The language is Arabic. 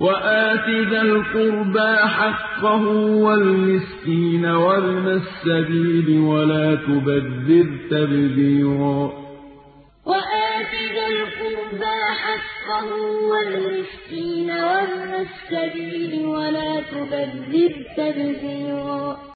وَآتِ ذَا الْقُرْبَىٰ حَقَّهُ وَالْمِسْكِينَ وَابْنَ السَّبِيلِ وَلَا تُبَذِّرْ تَبْذِيرًا. وَآتِ ذَا الْقُرْبَىٰ حَقَّهُ وَالْمِسْكِينَ وَابْنَ السَّبِيلِ وَلَا تُبَذِّرْ تَبْذِيرًا.